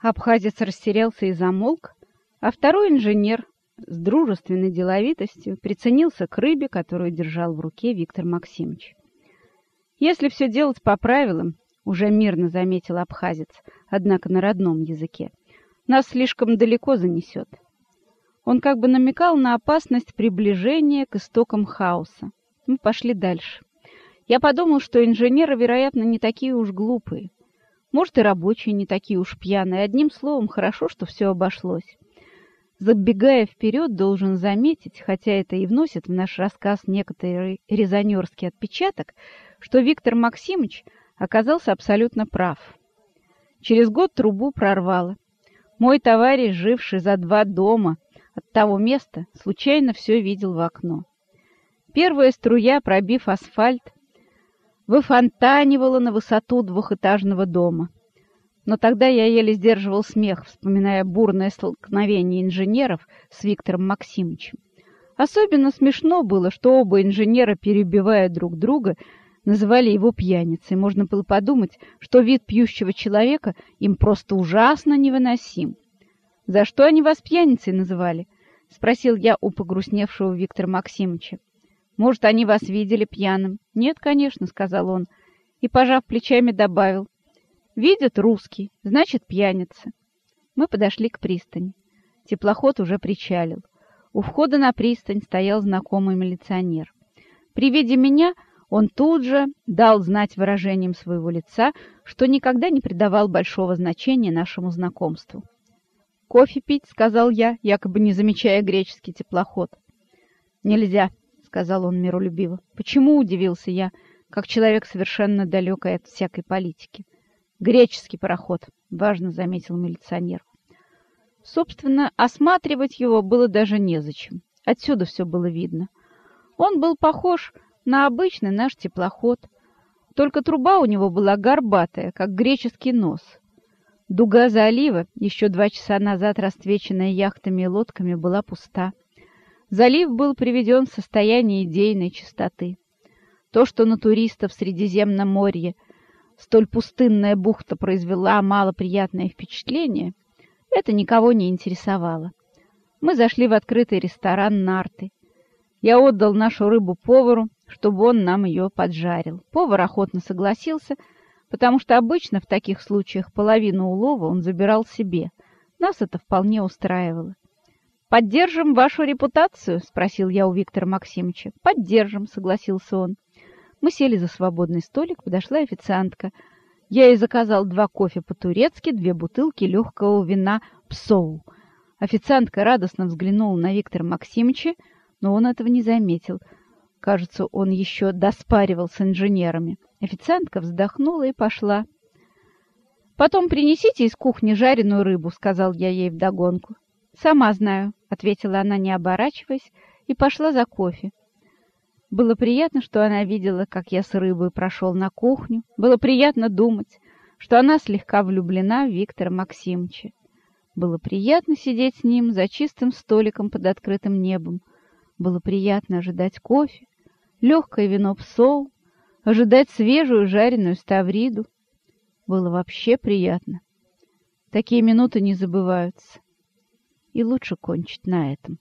Абхазец растерялся и замолк, а второй инженер с дружественной деловитостью приценился к рыбе, которую держал в руке Виктор Максимович. Если все делать по правилам, уже мирно заметил абхазец, однако на родном языке, нас слишком далеко занесет. Он как бы намекал на опасность приближения к истокам хаоса. Мы пошли дальше. Я подумал, что инженеры, вероятно, не такие уж глупые. Может, и рабочие не такие уж пьяные. Одним словом, хорошо, что все обошлось. Забегая вперед, должен заметить, хотя это и вносит в наш рассказ некоторый резонерский отпечаток, что Виктор Максимович оказался абсолютно прав. Через год трубу прорвало. Мой товарищ, живший за два дома от того места, случайно все видел в окно. Первая струя, пробив асфальт, выфонтанивала на высоту двухэтажного дома. Но тогда я еле сдерживал смех, вспоминая бурное столкновение инженеров с Виктором Максимовичем. Особенно смешно было, что оба инженера, перебивая друг друга, называли его пьяницей. Можно было подумать, что вид пьющего человека им просто ужасно невыносим. «За что они вас пьяницей называли?» — спросил я у погрустневшего Виктора Максимовича. Может, они вас видели пьяным? Нет, конечно, сказал он и, пожав плечами, добавил: Видят русский, значит, пьяница. Мы подошли к пристани. Теплоход уже причалил. У входа на пристань стоял знакомый милиционер. При виде меня он тут же дал знать выражением своего лица, что никогда не придавал большого значения нашему знакомству. «Кофе пить», — сказал я, якобы не замечая греческий теплоход. «Нельзя», сказал он миролюбиво. Почему удивился я, как человек совершенно далекий от всякой политики? Греческий пароход, важно заметил милиционер. Собственно, осматривать его было даже незачем. Отсюда все было видно. Он был похож на обычный наш теплоход, только труба у него была горбатая, как греческий нос. Дуга залива, еще два часа назад расцвеченная яхтами и лодками, была пуста. Залив был приведен в состояние идейной чистоты. То, что на туристов в Средиземном море столь пустынная бухта произвела малоприятное впечатление, это никого не интересовало. Мы зашли в открытый ресторан «Нарты». Я отдал нашу рыбу повару, чтобы он нам ее поджарил. Повар охотно согласился, потому что обычно в таких случаях половину улова он забирал себе. Нас это вполне устраивало. «Поддержим вашу репутацию?» — спросил я у Виктора Максимовича. «Поддержим», — согласился он. Мы сели за свободный столик, подошла официантка. Я ей заказал два кофе по-турецки, две бутылки легкого вина «Псоу». Официантка радостно взглянула на Виктора Максимовича, но он этого не заметил. Кажется, он еще доспаривал с инженерами. Официантка вздохнула и пошла. «Потом принесите из кухни жареную рыбу», — сказал я ей вдогонку. «Сама знаю», — ответила она, не оборачиваясь, и пошла за кофе. Было приятно, что она видела, как я с рыбой прошел на кухню. Было приятно думать, что она слегка влюблена в Виктора Максимовича. Было приятно сидеть с ним за чистым столиком под открытым небом. Было приятно ожидать кофе, легкое вино псоу, ожидать свежую жареную ставриду. Было вообще приятно. Такие минуты не забываются и лучше кончить на этом.